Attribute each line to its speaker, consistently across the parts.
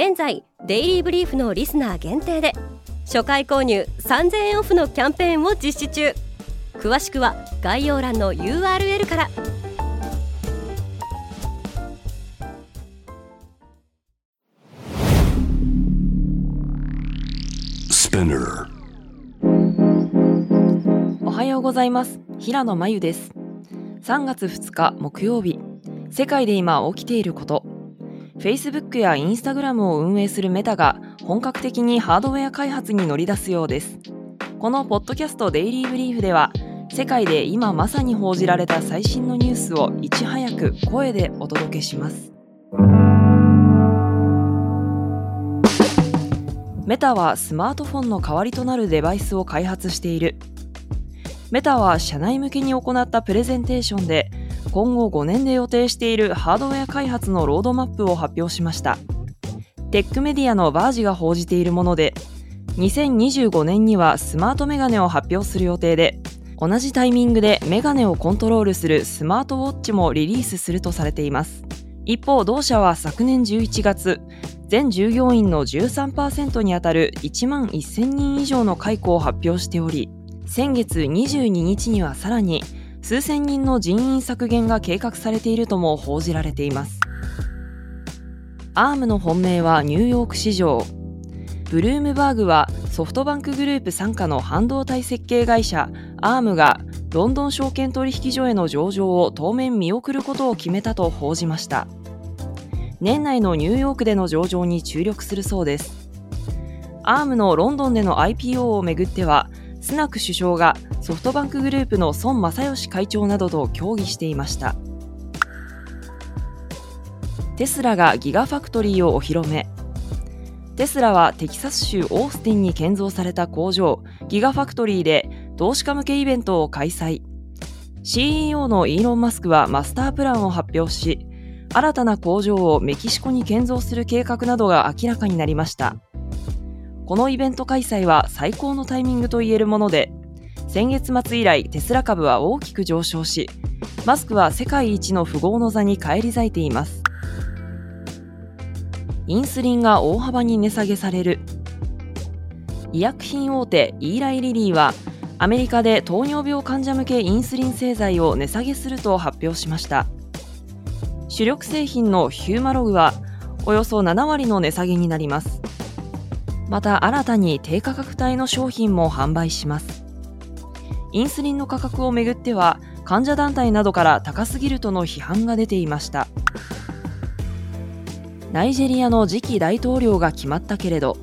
Speaker 1: 現在デイリーブリーフのリスナー限定で初回購入3000円オフのキャンペーンを実施中。詳しくは概要欄の URL から。
Speaker 2: おはようございます。平野真由です。3月2日木曜日。世界で今起きていること Facebook や Instagram を運営するメタが本格的にハードウェア開発に乗り出すようです。このポッドキャストデイリーブリーフでは世界で今まさに報じられた最新のニュースをいち早く声でお届けします。メタはスマートフォンの代わりとなるデバイスを開発している。メタは社内向けに行ったプレゼンテーションで今後5年で予定しているハードウェア開発のロードマップを発表しました。テックメディアのバージが報じているもので2025年にはスマートメガネを発表する予定で同じタイミングでメガネをコントロールするスマートウォッチもリリースするとされています。一方同社は昨年11月全従業員の13%にあたる1万1000人以上の解雇を発表しており先月22日にはさらに数千人の人員削減が計画されているとも報じられています。アームの本命はニューヨーク市場。ブルームバーグはソフトバンクグループ傘下の半導体設計会社。アームがロンドン証券取引所への上場を当面見送ることを決めたと報じました。年内のニューヨークでの上場に注力するそうです。アームのロンドンでの IPO をめぐってはスナク首相がソフトバンクグループの孫正義会長などと協議していました。テスラがギガファクトリーをお披露目。テスラはテキサス州オースティンに建造された工場。ギガファクトリーで投資家向けイベントを開催。CEO のイーロン・マスクはマスタープランを発表し新たな工場をメキシコに建造する計画などが明らかになりました。このイベント開催は最高のタイミングといえるもので先月末以来テスラ株は大きく上昇しマスクは世界一の富豪の座に返り咲いています。インスリンが大幅に値下げされる。医薬品大手イーライリリーはアメリカで糖尿病患者向けインスリン製剤を値下げすると発表しました。主力製品のヒューマログはおよそ7割の値下げになります。また新たに低価格帯の商品も販売します。インスリンの価格をめぐっては患者団体などから高すぎるとの批判が出ていました。ナイジェリアの次期大統領が決まったけれど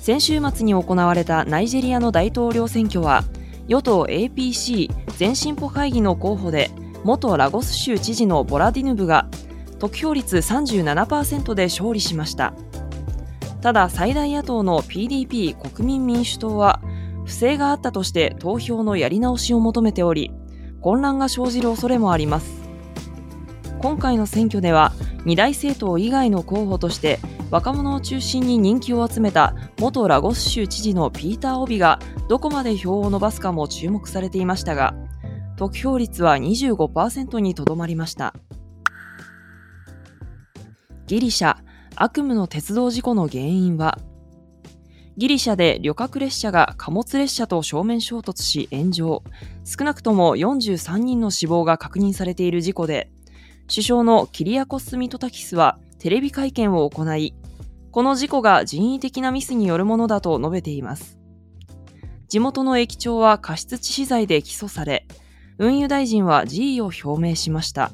Speaker 2: 先週末に行われたナイジェリアの大統領選挙は与党 APC 全進歩会議の候補で元ラゴス州知事のボラディヌブが得票率37%で勝利しました。ただ最大野党の PDP 国民民主党は不正があったとして投票のやり直しを求めており混乱が生じる恐れもあります。今回の選挙では二大政党以外の候補として若者を中心に人気を集めた元ラゴス州知事のピーター・オビがどこまで票を伸ばすかも注目されていましたが得票率は25%にとどまりました。ギリシャ悪夢の鉄道事故の原因はギリシャで旅客列車が貨物列車と正面衝突し炎上。少なくとも43人の死亡が確認されている事故で首相のキリアコス・ミトタキスはテレビ会見を行いこの事故が人為的なミスによるものだと述べています。地元の駅長は過失致死罪で起訴され運輸大臣は辞意を表明しました。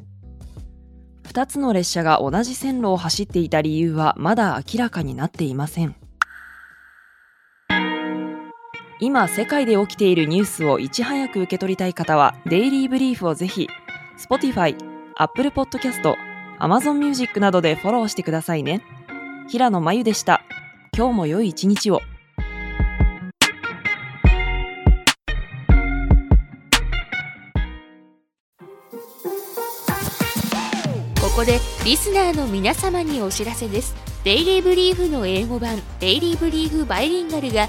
Speaker 2: 2つの列車が同じ線路を走っていた理由はまだ明らかになっていません。今世界で起きているニュースをいち早く受け取りたい方はデイリーブリーフをぜひ Spotify、Apple Podcast、Amazon Music などでフォローしてくださいね。平野真由でした。今日も良い一日を。
Speaker 3: ここでリスナーの皆様にお知らせです。デイリーブリーフの英語版デイリーブリーフバイリンガルが